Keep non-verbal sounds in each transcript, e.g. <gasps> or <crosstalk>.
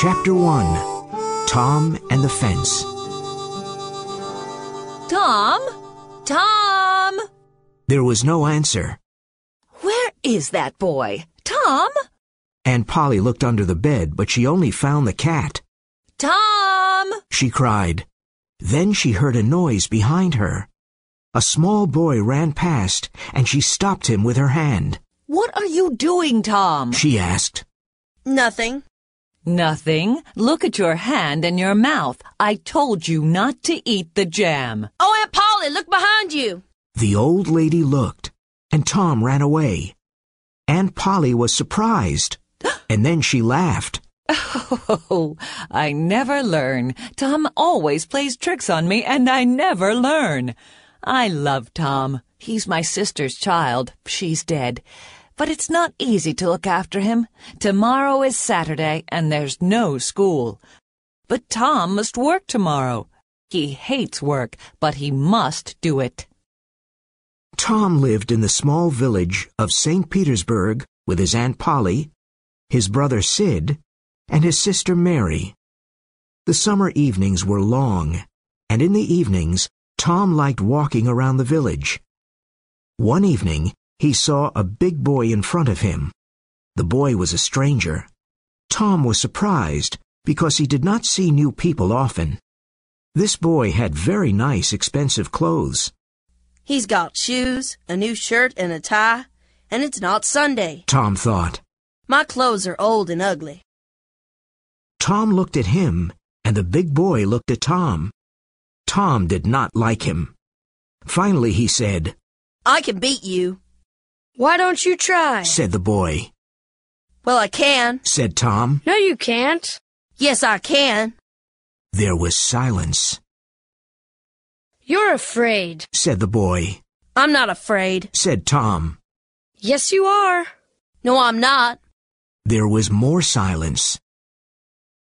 Chapter 1 Tom and the Fence. Tom? Tom? There was no answer. Where is that boy? Tom? Aunt Polly looked under the bed, but she only found the cat. Tom? She cried. Then she heard a noise behind her. A small boy ran past, and she stopped him with her hand. What are you doing, Tom? She asked. Nothing. Nothing. Look at your hand and your mouth. I told you not to eat the jam. Oh, Aunt Polly, look behind you. The old lady looked, and Tom ran away. Aunt Polly was surprised, <gasps> and then she laughed. Oh, I never learn. Tom always plays tricks on me, and I never learn. I love Tom. He's my sister's child. She's dead. But it's not easy to look after him. Tomorrow is Saturday, and there's no school. But Tom must work tomorrow. He hates work, but he must do it. Tom lived in the small village of St. Petersburg with his Aunt Polly, his brother Sid, and his sister Mary. The summer evenings were long, and in the evenings, Tom liked walking around the village. One evening, he saw a big boy in front of him. The boy was a stranger. Tom was surprised because he did not see new people often. This boy had very nice, expensive clothes. He's got shoes, a new shirt, and a tie, and it's not Sunday. Tom thought. My clothes are old and ugly. Tom looked at him, and the big boy looked at Tom. Tom did not like him. Finally, he said, I can beat you. Why don't you try? said the boy. Well, I can. Said Tom. No, you can't. Yes, I can. There was silence. You're afraid. Said the boy. I'm not afraid. Said Tom. Yes, you are. No, I'm not. There was more silence.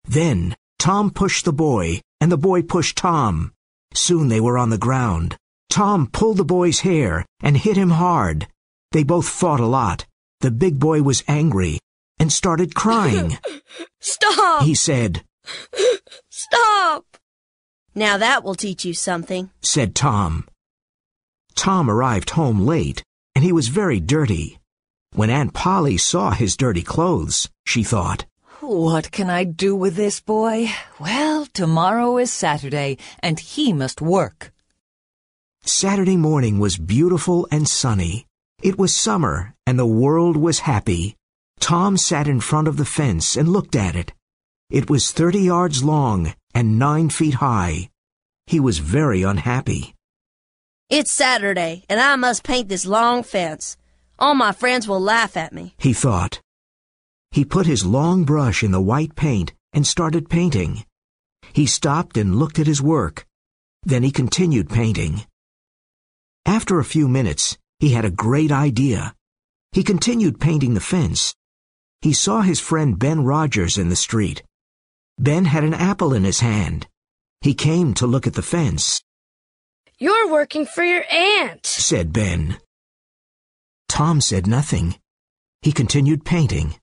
Then Tom pushed the boy, and the boy pushed Tom. Soon they were on the ground. Tom pulled the boy's hair and hit him hard. They both fought a lot. The big boy was angry and started crying. <laughs> Stop! he said, Stop! Now that will teach you something. said Tom. Tom arrived home late, and he was very dirty. When Aunt Polly saw his dirty clothes, she thought, What can I do with this boy? Well, tomorrow is Saturday, and he must work. Saturday morning was beautiful and sunny. It was summer, and the world was happy. Tom sat in front of the fence and looked at it. It was thirty yards long and nine feet high. He was very unhappy. It's Saturday, and I must paint this long fence. All my friends will laugh at me. He thought. He put his long brush in the white paint and started painting. He stopped and looked at his work. Then he continued painting. After a few minutes, he had a great idea. He continued painting the fence. He saw his friend Ben Rogers in the street. Ben had an apple in his hand. He came to look at the fence, You're working for your aunt. said Ben. Tom said nothing. He continued painting.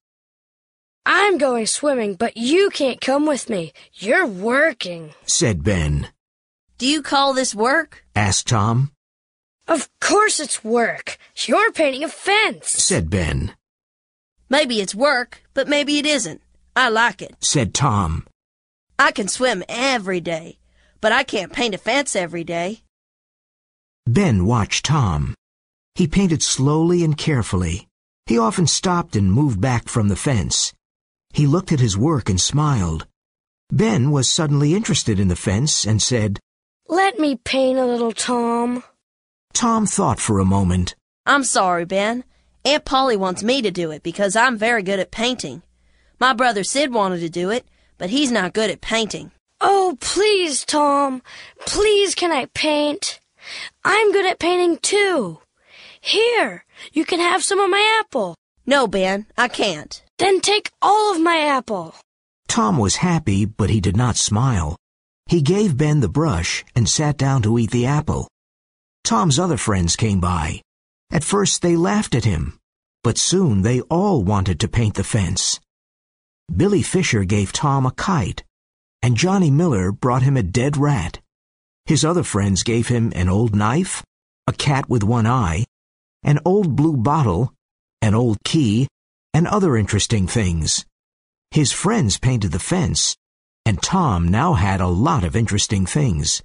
I'm going swimming, but you can't come with me. You're working. said Ben. Do you call this work? asked Tom, Of course it's work. You're painting a fence. said Ben, Maybe it's work, but maybe it isn't. I like it. said Tom. I can swim every day, but I can't paint a fence every day. Ben watched Tom. He painted slowly and carefully. He often stopped and moved back from the fence. He looked at his work and smiled. Ben was suddenly interested in the fence and said, Let me paint a little, Tom. Tom thought for a moment. I'm sorry, Ben. Aunt Polly wants me to do it because I'm very good at painting. My brother Sid wanted to do it, but he's not good at painting. Oh, please, Tom. Please, can I paint? I'm good at painting too. Here, you can have some of my apple. No, Ben, I can't. Then take all of my apple. Tom was happy, but he did not smile. He gave Ben the brush and sat down to eat the apple. Tom's other friends came by. At first they laughed at him, but soon they all wanted to paint the fence. Billy Fisher gave Tom a kite, and Johnny Miller brought him a dead rat. His other friends gave him an old knife, a cat with one eye, an old blue bottle, an old key, and other interesting things. His friends painted the fence, and Tom now had a lot of interesting things.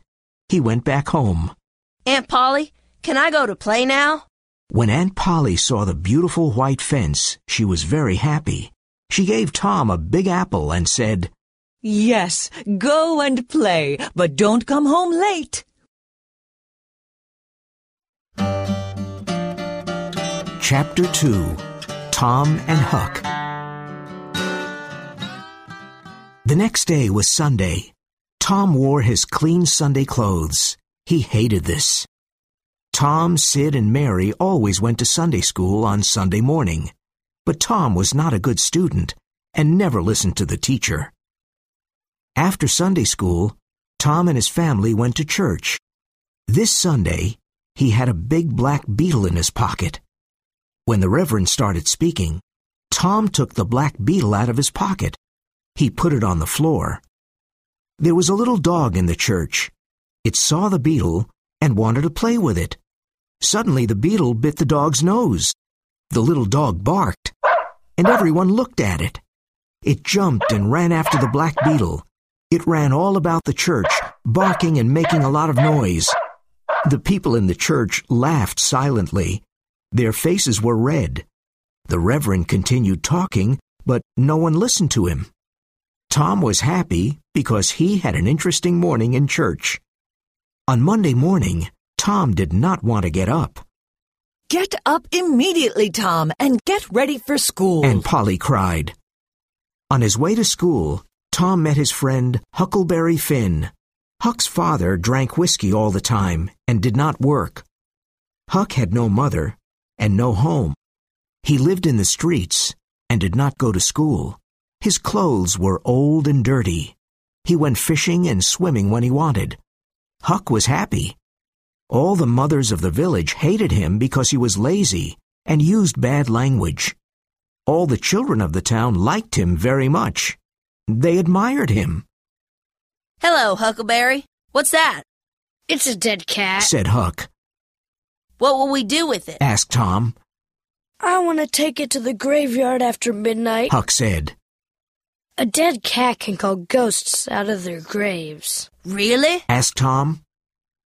He went back home. Aunt Polly, can I go to play now? When Aunt Polly saw the beautiful white fence, she was very happy. She gave Tom a big apple and said, Yes, go and play, but don't come home late. Chapter 2 Tom and Huck The next day was Sunday. Tom wore his clean Sunday clothes. He hated this. Tom, Sid, and Mary always went to Sunday school on Sunday morning. But Tom was not a good student and never listened to the teacher. After Sunday school, Tom and his family went to church. This Sunday, he had a big black beetle in his pocket. When the Reverend started speaking, Tom took the black beetle out of his pocket. He put it on the floor. There was a little dog in the church. It saw the beetle and wanted to play with it. Suddenly the beetle bit the dog's nose. The little dog barked, and everyone looked at it. It jumped and ran after the black beetle. It ran all about the church, barking and making a lot of noise. The people in the church laughed silently. Their faces were red. The Reverend continued talking, but no one listened to him. Tom was happy because he had an interesting morning in church. On Monday morning, Tom did not want to get up. Get up immediately, Tom, and get ready for school. Aunt Polly cried. On his way to school, Tom met his friend Huckleberry Finn. Huck's father drank whiskey all the time and did not work. Huck had no mother and no home. He lived in the streets and did not go to school. His clothes were old and dirty. He went fishing and swimming when he wanted. Huck was happy. All the mothers of the village hated him because he was lazy and used bad language. All the children of the town liked him very much. They admired him, Hello, Huckleberry. What's that? It's a dead cat. said Huck. What will we do with it? Asked Tom. I want to take it to the graveyard after midnight. Huck said. A dead cat can call ghosts out of their graves. Really? Asked Tom.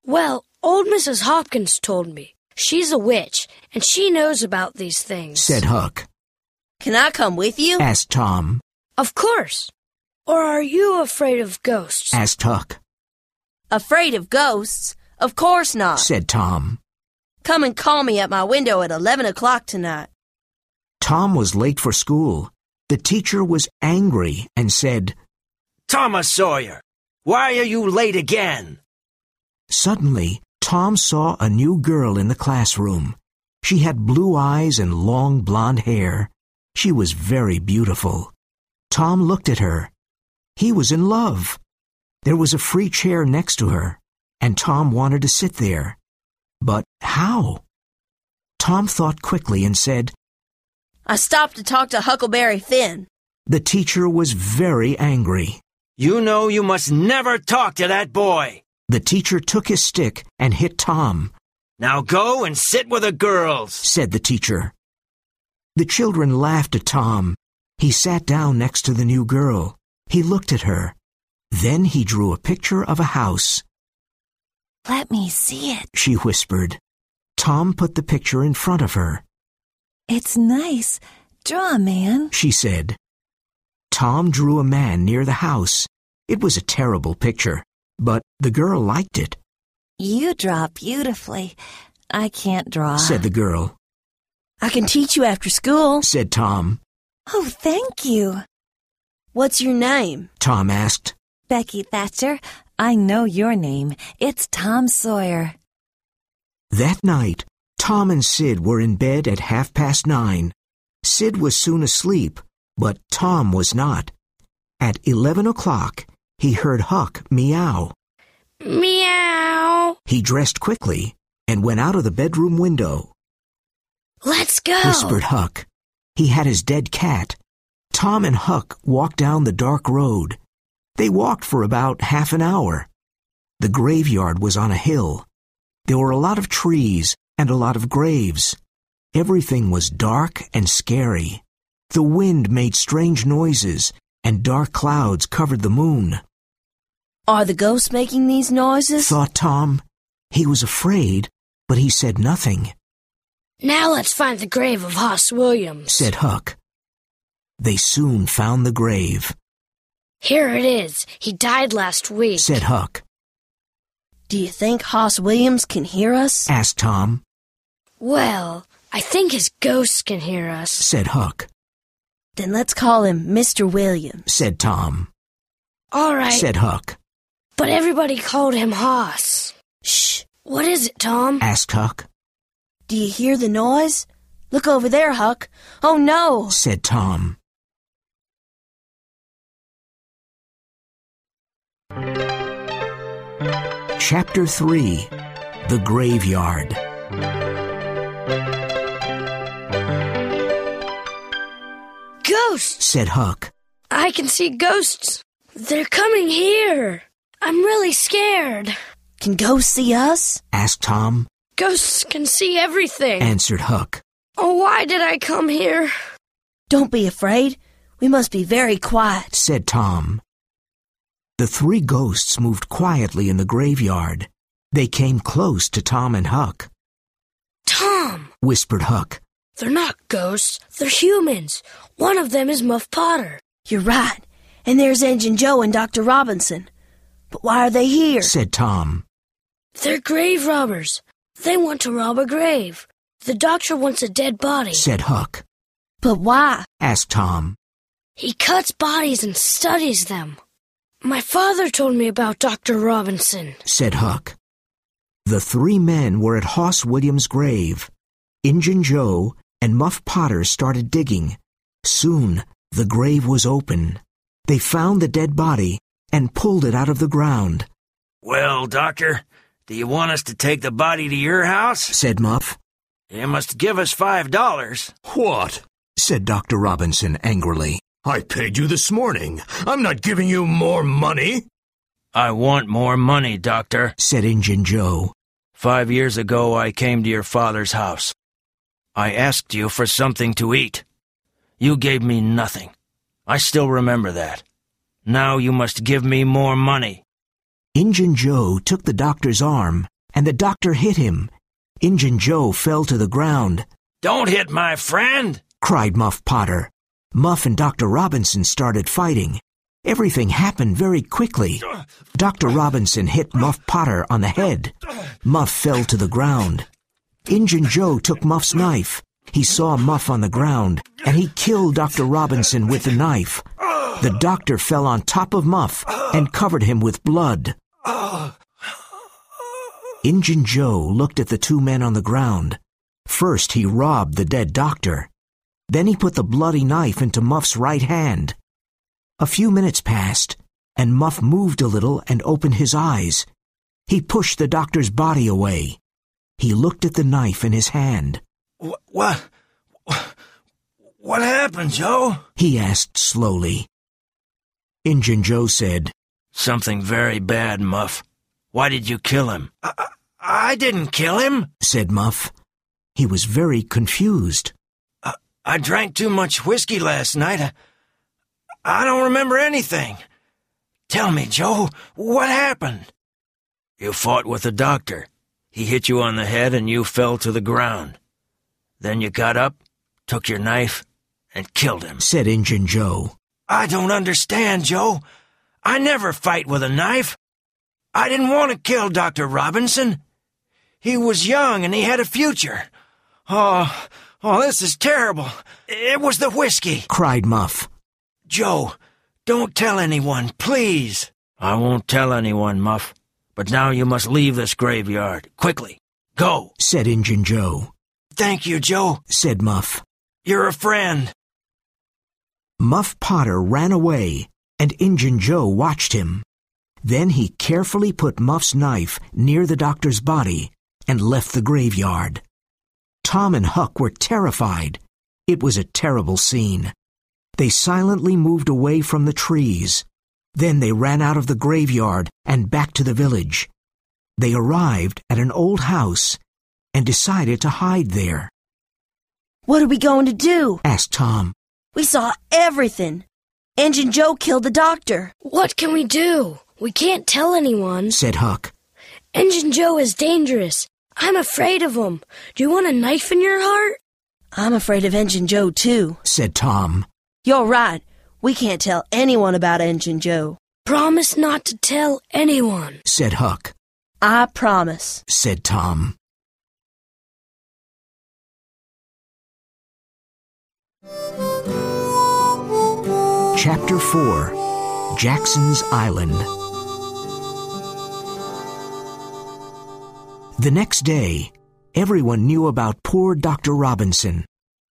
Well, old Mrs. Hopkins told me. She's a witch, and she knows about these things. Said Huck. Can I come with you? Asked Tom. Of course. Or are you afraid of ghosts? Asked Huck. Afraid of ghosts? Of course not. Said Tom. Come and call me at my window at 11 o'clock tonight. Tom was late for school. The teacher was angry and said, Thomas Sawyer, why are you late again? Suddenly, Tom saw a new girl in the classroom. She had blue eyes and long blonde hair. She was very beautiful. Tom looked at her. He was in love. There was a free chair next to her, and Tom wanted to sit there. But how? Tom thought quickly and said, I stopped to talk to Huckleberry Finn. The teacher was very angry. You know you must never talk to that boy. The teacher took his stick and hit Tom, Now go and sit with the girls. said the teacher. The children laughed at Tom. He sat down next to the new girl. He looked at her. Then he drew a picture of a house. Let me see it. She whispered. Tom put the picture in front of her. It's nice. Draw, a man. She said. Tom drew a man near the house. It was a terrible picture, but the girl liked it, You draw beautifully. I can't draw. said the girl. I can teach you after school. Said Tom. Oh, thank you. What's your name? Tom asked. Becky Thatcher, I know your name. It's Tom Sawyer. That night, Tom and Sid were in bed at half past nine. Sid was soon asleep, but Tom was not. At eleven o'clock, he heard Huck meow. Meow. He dressed quickly and went out of the bedroom window, Let's go. whispered Huck. He had his dead cat. Tom and Huck walked down the dark road. They walked for about half an hour. The graveyard was on a hill. There were a lot of trees and a lot of graves. Everything was dark and scary. The wind made strange noises, and dark clouds covered the moon. Are the ghosts making these noises? Thought Tom. He was afraid, but he said nothing, Now let's find the grave of Hoss Williams. said Huck. They soon found the grave, Here it is. He died last week. said Huck. Do you think Hoss Williams can hear us? Asked Tom, Well, I think his ghosts can hear us. said Huck, Then let's call him Mr. Williams. said Tom, All right, said Huck, but everybody called him Hoss. Shh. What is it, Tom? asked Huck, Do you hear the noise? Look over there, Huck. Oh no! said Tom. Chapter 3 The Graveyard Ghosts! said Huck, I can see ghosts. They're coming here. I'm really scared. Can ghosts see us? asked Tom, Ghosts can see everything. answered Huck, oh, why did I come here? Don't be afraid. We must be very quiet. said Tom. The three ghosts moved quietly in the graveyard. They came close to Tom and Huck, Tom, whispered Huck, they're not ghosts. They're humans. One of them is Muff Potter. You're right. And there's Injun Joe and Dr. Robinson. But why are they here? said Tom, They're grave robbers. They want to rob a grave. The doctor wants a dead body. said Huck, But why? asked Tom, He cuts bodies and studies them. My father told me about Dr. Robinson. said Huck. The three men were at Hoss Williams' grave. Injun Joe and Muff Potter started digging. Soon the grave was open. They found the dead body and pulled it out of the ground, Well, Doctor, do you want us to take the body to your house? said Muff. You must give us five dollars. What? said Dr. Robinson angrily. I paid you this morning. I'm not giving you more money. I want more money, Doctor. said Injun Joe. Five years ago, I came to your father's house. I asked you for something to eat. You gave me nothing. I still remember that. Now you must give me more money. Injun Joe took the doctor's arm, and the doctor hit him. Injun Joe fell to the ground, Don't hit my friend! cried Muff Potter. Muff and Dr. Robinson started fighting. Everything happened very quickly. Dr. Robinson hit Muff Potter on the head. Muff fell to the ground. Injun Joe took Muff's knife. He saw Muff on the ground, and he killed Dr. Robinson with the knife. The doctor fell on top of Muff and covered him with blood. Injun Joe looked at the two men on the ground. First, he robbed the dead doctor. Then he put the bloody knife into Muff's right hand. A few minutes passed, and Muff moved a little and opened his eyes. He pushed the doctor's body away. He looked at the knife in his hand. Wh- What? What happened, Joe? He asked slowly. Injun Joe said, Something very bad, Muff. Why did you kill him? I, I didn't kill him. said Muff. He was very confused. I drank too much whiskey last night. I, I don't remember anything. Tell me, Joe, what happened? You fought with the doctor. He hit you on the head and you fell to the ground. Then you got up, took your knife, and killed him. said Injun Joe. I don't understand, Joe. I never fight with a knife. I didn't want to kill Dr. Robinson. He was young and he had a future. Oh, oh, this is terrible. It was the whiskey. cried Muff. Joe, don't tell anyone, please. I won't tell anyone, Muff. But now you must leave this graveyard. Quickly. Go. said Injun Joe. Thank you, Joe. said Muff. You're a friend. Muff Potter ran away, and Injun Joe watched him. Then he carefully put Muff's knife near the doctor's body and left the graveyard. Tom and Huck were terrified. It was a terrible scene. They silently moved away from the trees. Then they ran out of the graveyard and back to the village. They arrived at an old house and decided to hide there. What are we going to do? asked Tom. We saw everything. Injun Joe killed the doctor. What can we do? We can't tell anyone. said Huck. Injun Joe is dangerous. I'm afraid of him. Do you want a knife in your heart? I'm afraid of Injun Joe, too. said Tom. You're right. We can't tell anyone about Injun Joe. Promise not to tell anyone. said Huck. I promise. said Tom. Chapter 4 Jackson's Island The next day, everyone knew about poor Dr. Robinson.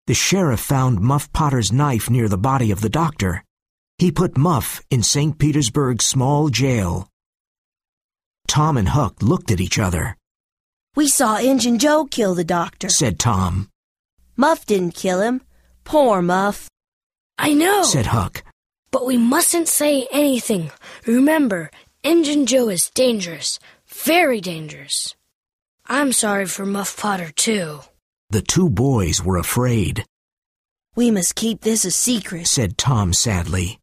The sheriff found Muff Potter's knife near the body of the doctor. He put Muff in St. Petersburg's small jail. Tom and Huck looked at each other, We saw Injun Joe kill the doctor. said Tom, Muff didn't kill him. Poor Muff. I know. said Huck. But we mustn't say anything. Remember, Injun Joe is dangerous. Very dangerous. I'm sorry for Muff Potter, too. The two boys were afraid, We must keep this a secret. said Tom sadly.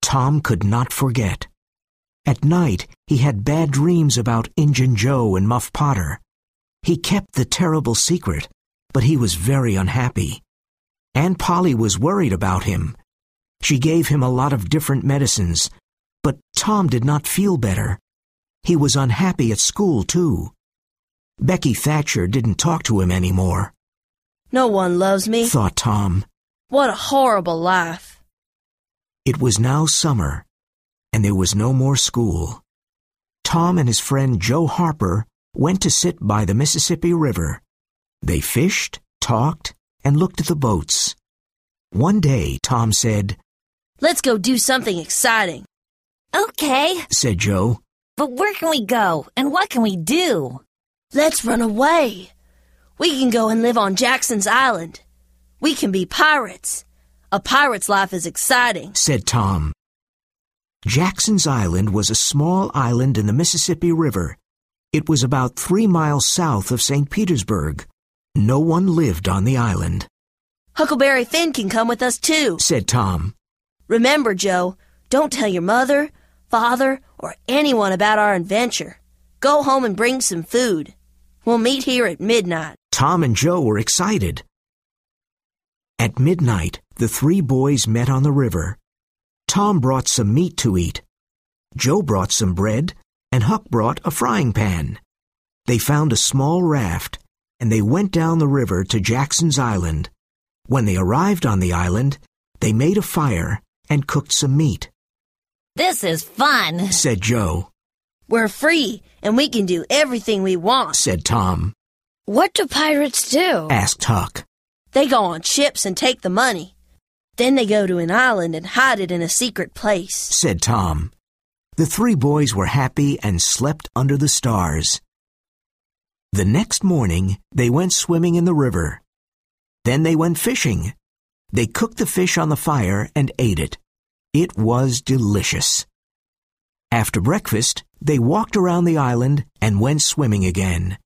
Tom could not forget. At night, he had bad dreams about Injun Joe and Muff Potter. He kept the terrible secret, but he was very unhappy. Aunt Polly was worried about him. She gave him a lot of different medicines, but Tom did not feel better. He was unhappy at school, too. Becky Thatcher didn't talk to him anymore, No one loves me. thought Tom. What a horrible life. It was now summer, and there was no more school. Tom and his friend Joe Harper went to sit by the Mississippi River. They fished, talked, and looked at the boats. One day, Tom said, Let's go do something exciting. Okay, said Joe, but where can we go and what can we do? Let's run away. We can go and live on Jackson's Island. We can be pirates. A pirate's life is exciting. said Tom. Jackson's Island was a small island in the Mississippi River. It was about three miles south of St. Petersburg. No one lived on the island, Huckleberry Finn can come with us too. said Tom. Remember, Joe, don't tell your mother, father, or anyone about our adventure. Go home and bring some food. We'll meet here at midnight. Tom and Joe were excited. At midnight, the three boys met on the river. Tom brought some meat to eat. Joe brought some bread, and Huck brought a frying pan. They found a small raft, and they went down the river to Jackson's Island. When they arrived on the island, they made a fire and cooked some meat, This is fun. said Joe, We're free, and we can do everything we want. said Tom, What do pirates do? asked Huck, They go on ships and take the money. Then they go to an island and hide it in a secret place. said Tom. The three boys were happy and slept under the stars. The next morning, they went swimming in the river. Then they went fishing. They cooked the fish on the fire and ate it. It was delicious. After breakfast, they walked around the island and went swimming again.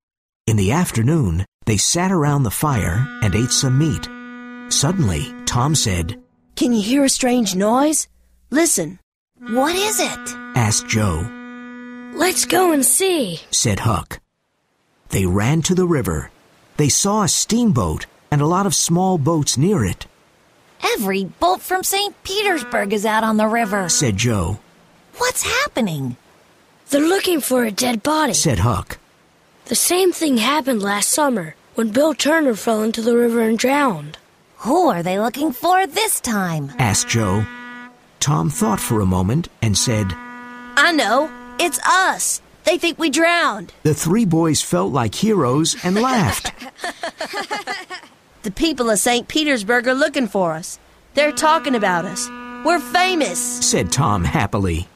In the afternoon, they sat around the fire and ate some meat. Suddenly, Tom said, Can you hear a strange noise? Listen. What is it? asked Joe. Let's go and see. said Huck. They ran to the river. They saw a steamboat and a lot of small boats near it, Every boat from St. Petersburg is out on the river. said Joe, What's happening? They're looking for a dead body. said Huck. The same thing happened last summer when Bill Turner fell into the river and drowned. Who are they looking for this time? asked Joe. Tom thought for a moment and said, I know. It's us. They think we drowned. The three boys felt like heroes and <laughs> laughed. The people of St. Petersburg are looking for us. They're talking about us. We're famous. said Tom happily.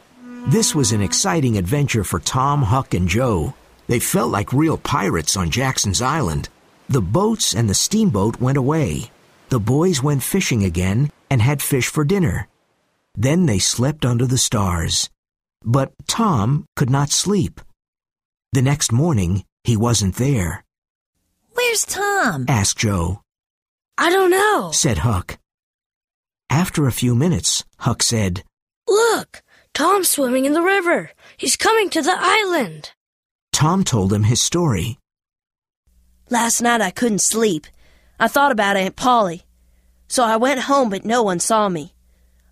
This was an exciting adventure for Tom, Huck, and Joe. They felt like real pirates on Jackson's Island. The boats and the steamboat went away. The boys went fishing again, and had fish for dinner. Then they slept under the stars. But Tom could not sleep. The next morning, he wasn't there, Where's Tom? asked Joe. I don't know. said Huck. After a few minutes, Huck said, Look, Tom's swimming in the river. He's coming to the island. Tom told him his story. Last night I couldn't sleep. I thought about Aunt Polly. So I went home, but no one saw me.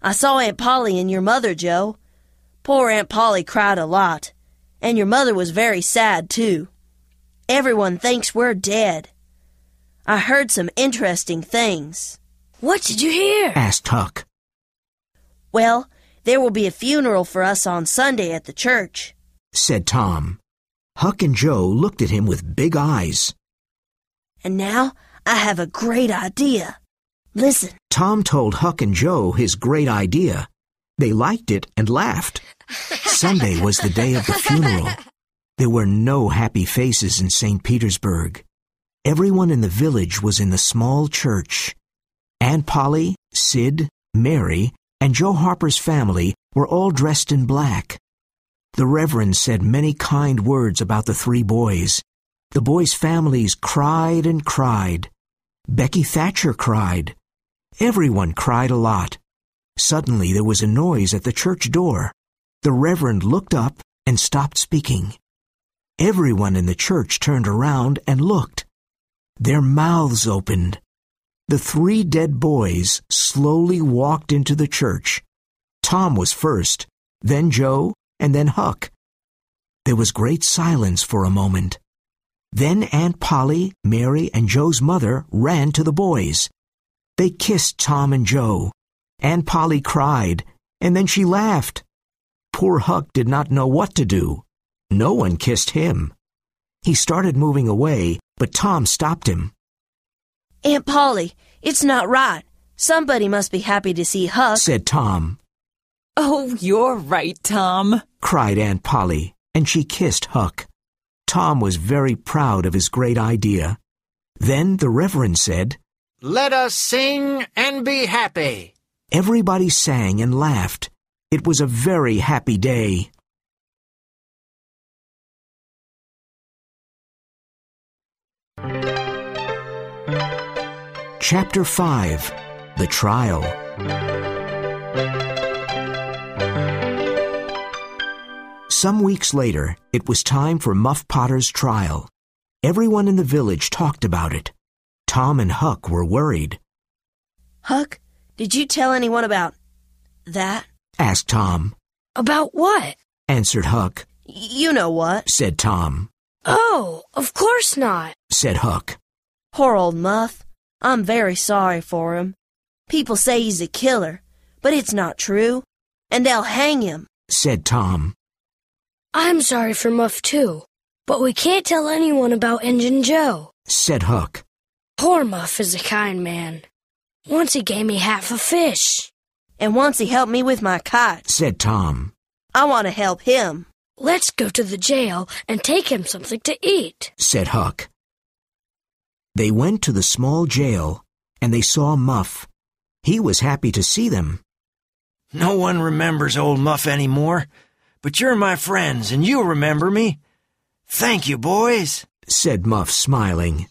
I saw Aunt Polly and your mother, Joe. Poor Aunt Polly cried a lot. And your mother was very sad, too. Everyone thinks we're dead. I heard some interesting things. What did you hear? asked Huck. Well, there will be a funeral for us on Sunday at the church. said Tom. Huck and Joe looked at him with big eyes. And now I have a great idea. Listen. Tom told Huck and Joe his great idea. They liked it and laughed. Sunday was the day of the funeral. There were no happy faces in St. Petersburg. Everyone in the village was in the small church. Aunt Polly, Sid, Mary, and Joe Harper's family were all dressed in black. The Reverend said many kind words about the three boys. The boys' families cried and cried. Becky Thatcher cried. Everyone cried a lot. Suddenly there was a noise at the church door. The Reverend looked up and stopped speaking. Everyone in the church turned around and looked. Their mouths opened. The three dead boys slowly walked into the church. Tom was first, then Joe, and then Huck. There was great silence for a moment. Then Aunt Polly, Mary, and Joe's mother ran to the boys. They kissed Tom and Joe. Aunt Polly cried, and then she laughed. Poor Huck did not know what to do. No one kissed him. He started moving away, but Tom stopped him. Aunt Polly, it's not right. Somebody must be happy to see Huck. Said Tom, Oh, you're right, Tom. cried Aunt Polly, and she kissed Huck. Tom was very proud of his great idea. Then the Reverend said, Let us sing and be happy. Everybody sang and laughed. It was a very happy day. Chapter 5 The Trial Some weeks later, it was time for Muff Potter's trial. Everyone in the village talked about it. Tom and Huck were worried. Huck, did you tell anyone about that? Asked Tom. About what? Answered Huck. You know what? Said Tom. Oh, of course not. Said Huck. Poor old Muff. I'm very sorry for him. People say he's a killer, but it's not true. And they'll hang him. Said Tom. I'm sorry for Muff too. But we can't tell anyone about Injun Joe. Said Huck. Poor Muff is a kind man. Once he gave me half a fish. And once he helped me with my kite. Said Tom. I want to help him. Let's go to the jail and take him something to eat. Said Huck. They went to the small jail, and they saw Muff. He was happy to see them. No one remembers old Muff anymore, but you're my friends and you remember me. Thank you, boys. Said Muff, smiling.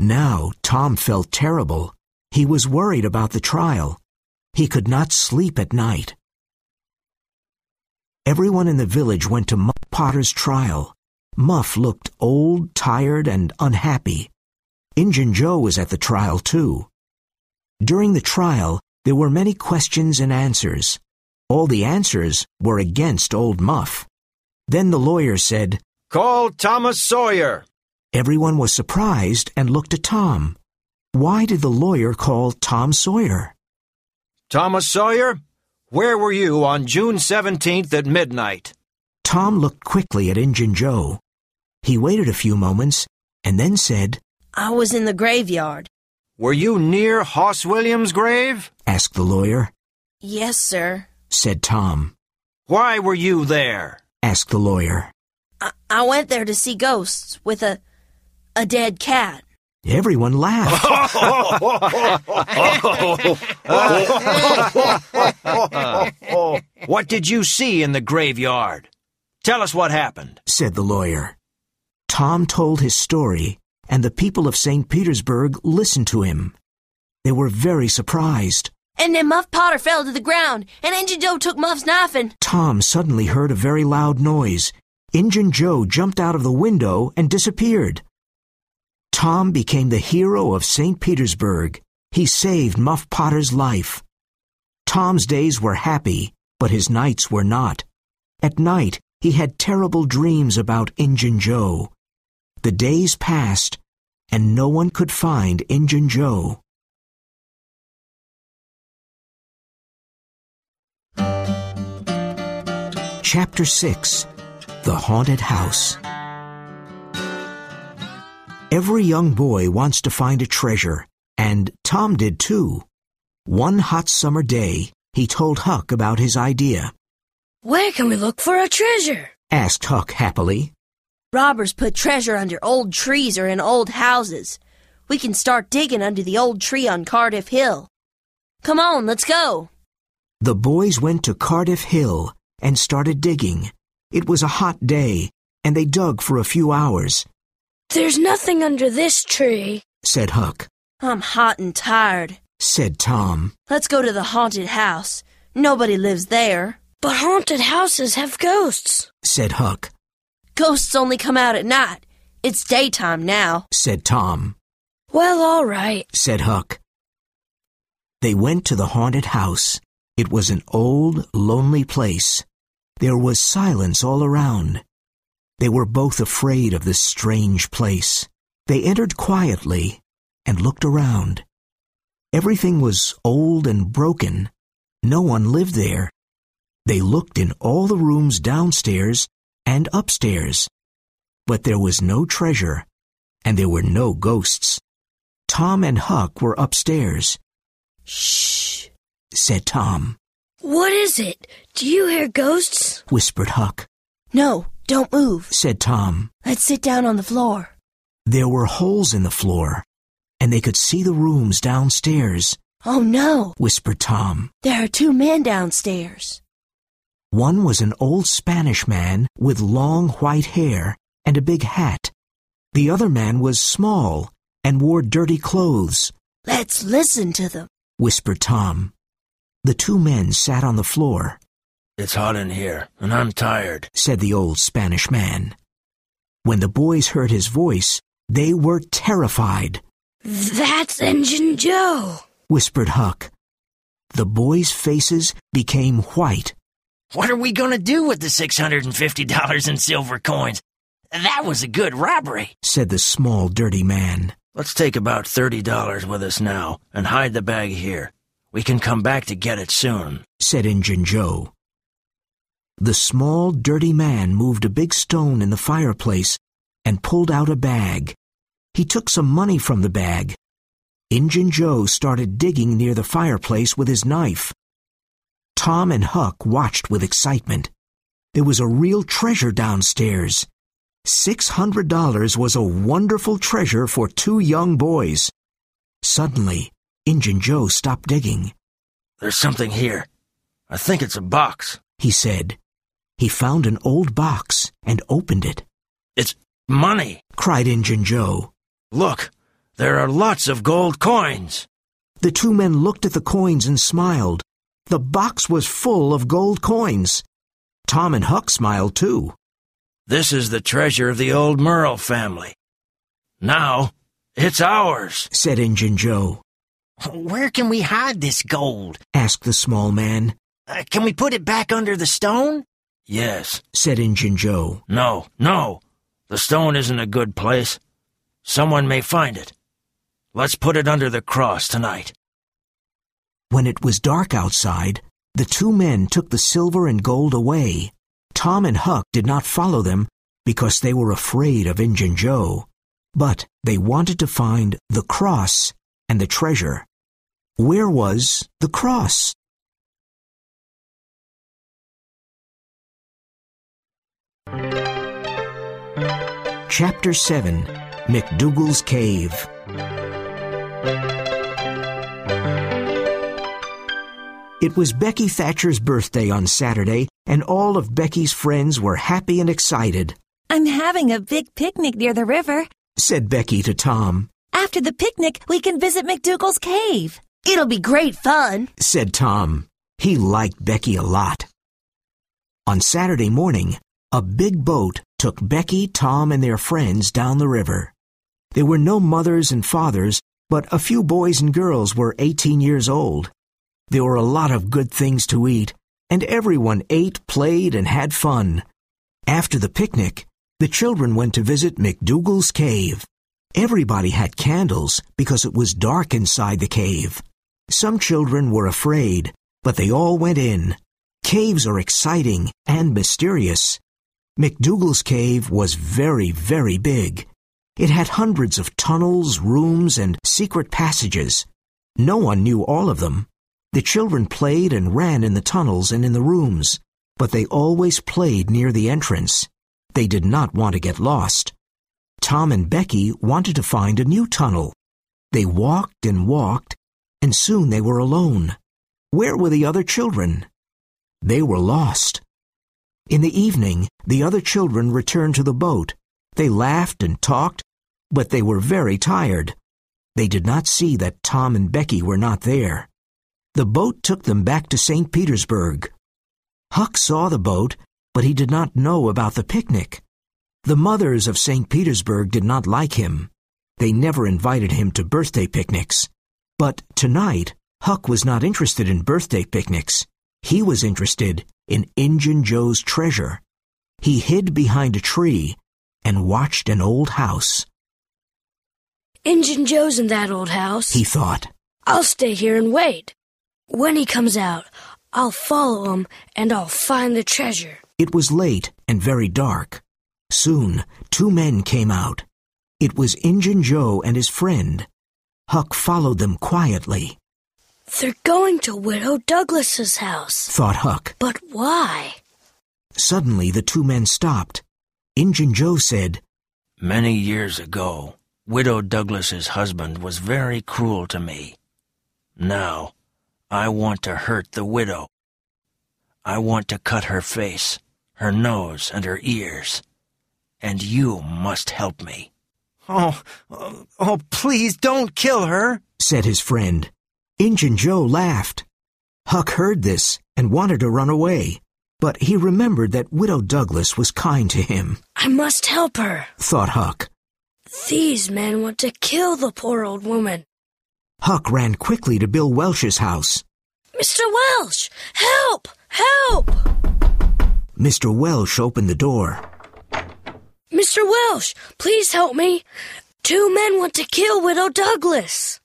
Now Tom felt terrible. He was worried about the trial. He could not sleep at night. Everyone in the village went to Muff Potter's trial. Muff looked old, tired, and unhappy. Injun Joe was at the trial, too. During the trial, there were many questions and answers. All the answers were against old Muff. Then the lawyer said, Call Thomas Sawyer. Everyone was surprised and looked at Tom. Why did the lawyer call Tom Sawyer? Thomas Sawyer, where were you on June 17th at midnight? Tom looked quickly at Injun Joe. He waited a few moments and then said, I was in the graveyard. Were you near Hoss Williams' grave? asked the lawyer. Yes, sir. Said Tom, Why were you there? asked the lawyer. I, I went there to see ghosts with a a dead cat. Everyone laughed. <laughs> <laughs> What did you see in the graveyard? Tell us what happened. said the lawyer. Tom told his story, and the people of St. Petersburg listened to him. They were very surprised. And then Muff Potter fell to the ground, and Injun Joe took Muff's knife and. Tom suddenly heard a very loud noise. Injun Joe jumped out of the window and disappeared. Tom became the hero of St. Petersburg. He saved Muff Potter's life. Tom's days were happy, but his nights were not. At night, he had terrible dreams about Injun Joe. The days passed, and no one could find Injun Joe. Chapter 6 The Haunted House Every young boy wants to find a treasure, and Tom did too. One hot summer day, he told Huck about his idea. Where can we look for a treasure? Asked Huck happily. Robbers put treasure under old trees or in old houses. We can start digging under the old tree on Cardiff Hill. Come on, let's go. The boys went to Cardiff Hill and started digging. It was a hot day, and they dug for a few hours, There's nothing under this tree. said Huck. I'm hot and tired. Said Tom. Let's go to the haunted house. Nobody lives there. But haunted houses have ghosts. Said Huck. Ghosts only come out at night. It's daytime now. Said Tom. Well, all right. Said Huck. They went to the haunted house. It was an old, lonely place. There was silence all around. They were both afraid of this strange place. They entered quietly and looked around. Everything was old and broken. No one lived there. They looked in all the rooms downstairs and upstairs. But there was no treasure, and there were no ghosts. Tom and Huck were upstairs. Shh. Said Tom, What is it? Do you hear ghosts? whispered Huck. No, don't move. Said Tom. Let's sit down on the floor. There were holes in the floor, and they could see the rooms downstairs, Oh no, whispered Tom. there are two men downstairs. One was an old Spanish man with long white hair and a big hat. The other man was small and wore dirty clothes, Let's listen to them. whispered Tom. The two men sat on the floor, It's hot in here, and I'm tired. said the old Spanish man. When the boys heard his voice, they were terrified, That's Injun Joe. whispered Huck. The boys' faces became white. What are we gonna do with the $650 in silver coins? That was a good robbery. said the small, dirty man. Let's take about $30 with us now and hide the bag here. We can come back to get it soon. said Injun Joe. The small, dirty man moved a big stone in the fireplace and pulled out a bag. He took some money from the bag. Injun Joe started digging near the fireplace with his knife. Tom and Huck watched with excitement. There was a real treasure downstairs. Six hundred dollars was a wonderful treasure for two young boys. Suddenly, Injun Joe stopped digging. There's something here. I think it's a box. he said. He found an old box and opened it. It's money. Cried Injun Joe. Look, there are lots of gold coins. The two men looked at the coins and smiled. The box was full of gold coins. Tom and Huck smiled too. This is the treasure of the old Merle family. Now, it's ours. Said Injun Joe. Where can we hide this gold? Asked the small man. Uh, can we put it back under the stone? Yes. Said Injun Joe. No, no. The stone isn't a good place. Someone may find it. Let's put it under the cross tonight. When it was dark outside, the two men took the silver and gold away. Tom and Huck did not follow them because they were afraid of Injun Joe. But they wanted to find the cross and the treasure. Where was the cross? Chapter 7 McDougal's Cave. It was Becky Thatcher's birthday on Saturday, and all of Becky's friends were happy and excited, I'm having a big picnic near the river. said Becky to Tom. After the picnic, we can visit McDougal's cave. It'll be great fun. said Tom. He liked Becky a lot. On Saturday morning, a big boat took Becky, Tom, and their friends down the river. There were no mothers and fathers, but a few boys and girls were 18 years old. There were a lot of good things to eat, and everyone ate, played, and had fun. After the picnic, the children went to visit McDougal's cave. Everybody had candles because it was dark inside the cave. Some children were afraid, but they all went in. Caves are exciting and mysterious. McDougal's cave was very, very big. It had hundreds of tunnels, rooms, and secret passages. No one knew all of them. The children played and ran in the tunnels and in the rooms, but they always played near the entrance. They did not want to get lost. Tom and Becky wanted to find a new tunnel. They walked and walked, and soon they were alone. Where were the other children? They were lost. In the evening, the other children returned to the boat. They laughed and talked, but they were very tired. They did not see that Tom and Becky were not there. The boat took them back to St. Petersburg. Huck saw the boat, but he did not know about the picnic. The mothers of St. Petersburg did not like him. They never invited him to birthday picnics. But tonight, Huck was not interested in birthday picnics. He was interested in Injun Joe's treasure. He hid behind a tree and watched an old house. Injun Joe's in that old house. He thought, I'll stay here and wait. When he comes out, I'll follow him and I'll find the treasure. It was late and very dark. Soon, two men came out. It was Injun Joe and his friend. Huck followed them quietly, They're going to Widow Douglas's house. thought Huck. But why? Suddenly, the two men stopped. Injun Joe said, Many years ago, Widow Douglas's husband was very cruel to me. Now, I want to hurt the widow. I want to cut her face, her nose, and her ears. And you must help me. Oh, oh, oh, please don't kill her. said his friend. Injun Joe laughed. Huck heard this and wanted to run away, but he remembered that Widow Douglas was kind to him, I must help her. thought Huck. These men want to kill the poor old woman. Huck ran quickly to Bill Welsh's house. Mr. Welsh, help! Help! Mr. Welsh opened the door. Mr. Welsh, please help me. Two men want to kill Widow Douglas.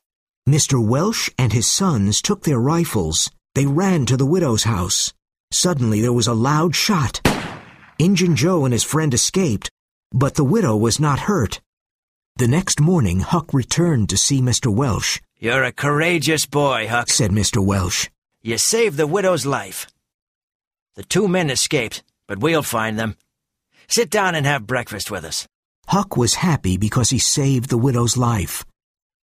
Mr. Welsh and his sons took their rifles. They ran to the widow's house. Suddenly there was a loud shot. Injun Joe and his friend escaped, but the widow was not hurt. The next morning, Huck returned to see Mr. Welsh, You're a courageous boy, Huck. said Mr. Welsh. You saved the widow's life. The two men escaped, but we'll find them. Sit down and have breakfast with us. Huck was happy because he saved the widow's life.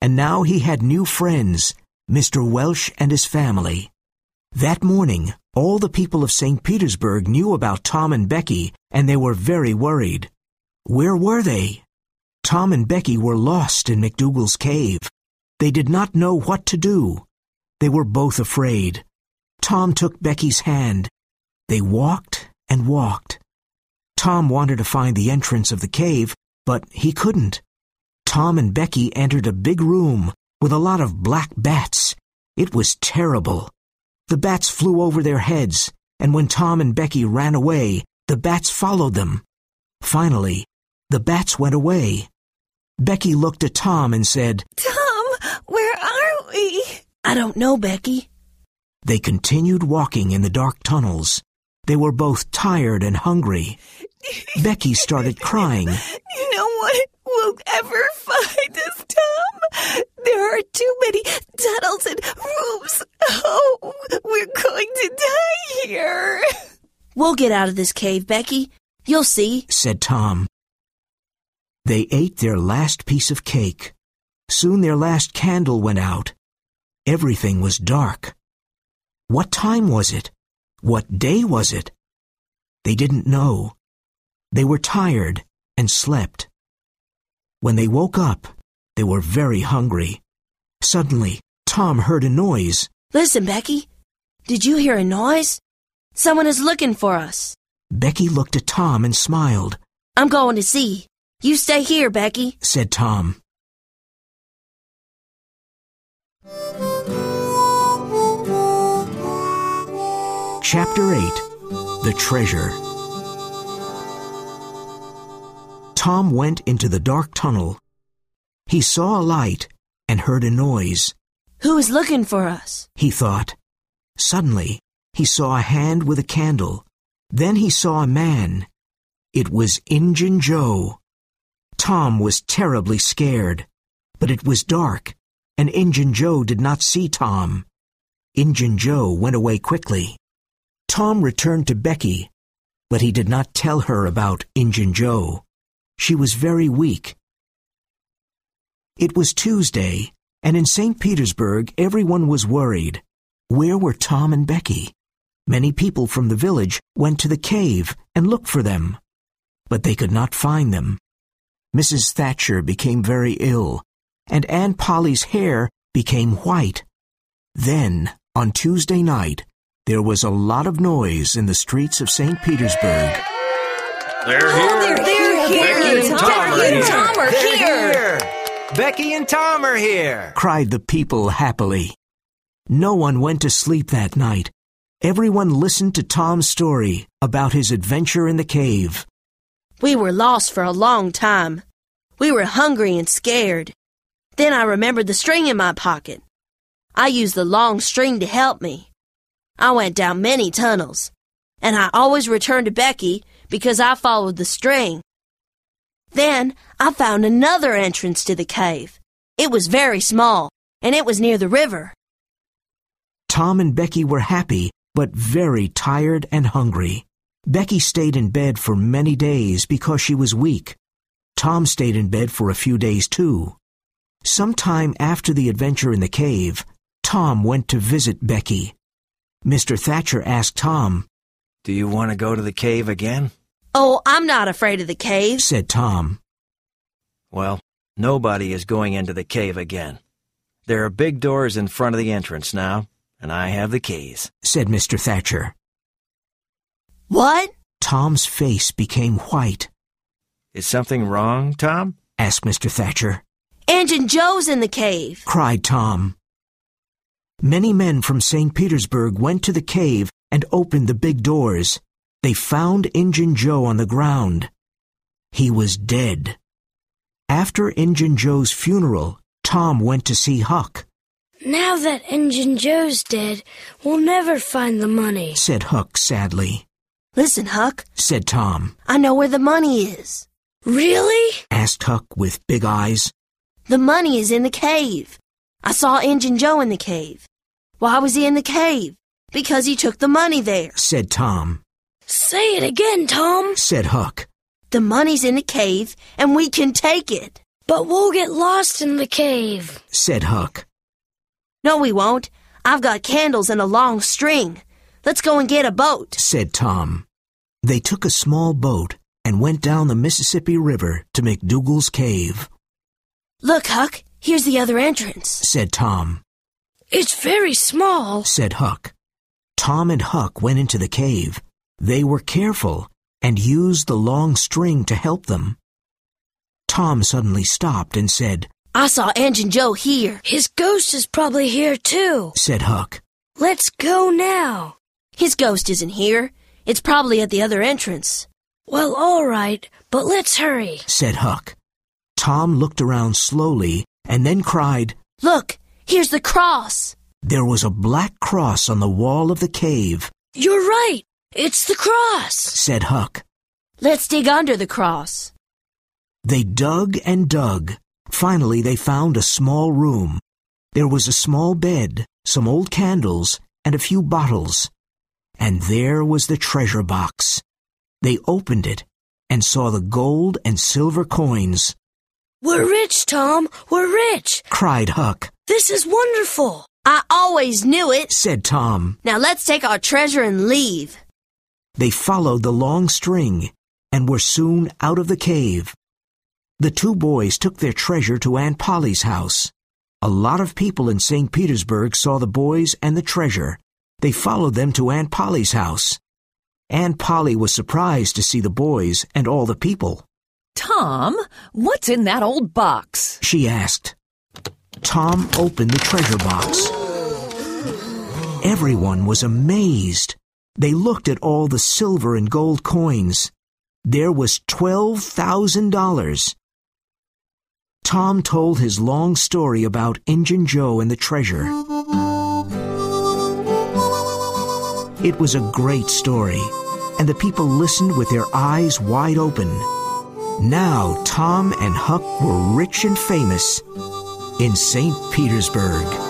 And now he had new friends, Mr. Welsh and his family. That morning, all the people of St. Petersburg knew about Tom and Becky, and they were very worried. Where were they? Tom and Becky were lost in McDougal's cave. They did not know what to do. They were both afraid. Tom took Becky's hand. They walked and walked. Tom wanted to find the entrance of the cave, but he couldn't. Tom and Becky entered a big room with a lot of black bats. It was terrible. The bats flew over their heads, and when Tom and Becky ran away, the bats followed them. Finally, the bats went away. Becky looked at Tom and said, where are we? I don't know, Becky. They continued walking in the dark tunnels. They were both tired and hungry. <laughs> Becky started crying. No one will ever find us, Tom. There are too many tunnels and rooms. Oh, we're going to die here. We'll get out of this cave, Becky. You'll see. said Tom. They ate their last piece of cake. Soon their last candle went out. Everything was dark. What time was it? What day was it? They didn't know. They were tired and slept. When they woke up, they were very hungry. Suddenly, Tom heard a noise. Listen, Becky. Did you hear a noise? Someone is looking for us. Becky looked at Tom and smiled. I'm going to see. You stay here, Becky. said Tom. Chapter 8 The Treasure Tom went into the dark tunnel. He saw a light and heard a noise. Who is looking for us? He thought. Suddenly, he saw a hand with a candle. Then he saw a man. It was Injun Joe. Tom was terribly scared, but it was dark, and Injun Joe did not see Tom. Injun Joe went away quickly. Tom returned to Becky, but he did not tell her about Injun Joe. She was very weak. It was Tuesday, and in St. Petersburg everyone was worried. Where were Tom and Becky? Many people from the village went to the cave and looked for them, but they could not find them. Mrs. Thatcher became very ill, and Aunt Polly's hair became white. Then, on Tuesday night, there was a lot of noise in the streets of St. Petersburg. Oh, they're here. They're here. Becky and Tom are Becky and. Tom are They're here. Becky and Tom are here. cried the people happily. No one went to sleep that night. Everyone listened to Tom's story about his adventure in the cave. We were lost for a long time. We were hungry and scared. Then I remembered the string in my pocket. I used the long string to help me. I went down many tunnels, and I always returned to Becky because I followed the string. Then I found another entrance to the cave. It was very small, and it was near the river. Tom and Becky were happy, but very tired and hungry. Becky stayed in bed for many days because she was weak. Tom stayed in bed for a few days too. Sometime after the adventure in the cave, Tom went to visit Becky. Mr. Thatcher asked Tom, Do you want to go to the cave again? Oh, I'm not afraid of the cave. said Tom. Well, nobody is going into the cave again. There are big doors in front of the entrance now, and I have the keys. said Mr. Thatcher. What? Tom's face became white. Is something wrong, Tom? asked Mr. Thatcher. Injun Joe's in the cave. cried Tom. Many men from St. Petersburg went to the cave and opened the big doors. They found Injun Joe on the ground. He was dead. After Injun Joe's funeral, Tom went to see Huck, Now that Injun Joe's dead, we'll never find the money. said Huck sadly. Listen, Huck, Said Tom, I know where the money is. Really? asked Huck with big eyes. The money is in the cave. I saw Injun Joe in the cave. Why was he in the cave? Because he took the money there. Said Tom, Say it again, Tom. said Huck. The money's in the cave, and we can take it. But we'll get lost in the cave. said Huck. No, we won't. I've got candles and a long string. Let's go and get a boat. said Tom. They took a small boat and went down the Mississippi River to McDougal's cave, Look, Huck, here's the other entrance. said Tom, It's very small. said Huck. Tom and Huck went into the cave. They were careful and used the long string to help them. Tom suddenly stopped and said, I saw Injun Joe here. His ghost is probably here too. said Huck, Let's go now. His ghost isn't here. It's probably at the other entrance. Well, all right, but let's hurry. said Huck. Tom looked around slowly and then cried, Look, here's the cross. There was a black cross on the wall of the cave, You're right. It's the cross. said Huck. Let's dig under the cross. They dug and dug. Finally, they found a small room. There was a small bed, some old candles, and a few bottles. And there was the treasure box. They opened it, and saw the gold and silver coins. We're rich, Tom. We're rich. Cried Huck, This is wonderful. I always knew it. said Tom. Now let's take our treasure and leave. They followed the long string and were soon out of the cave. The two boys took their treasure to Aunt Polly's house. A lot of people in St. Petersburg saw the boys and the treasure. They followed them to Aunt Polly's house. Aunt Polly was surprised to see the boys and all the people. Tom, what's in that old box? She asked. Tom opened the treasure box. Everyone was amazed. They looked at all the silver and gold coins. There was $12,000. Tom told his long story about Injun Joe and the treasure. It was a great story, and the people listened with their eyes wide open. Now Tom and Huck were rich and famous in St. Petersburg.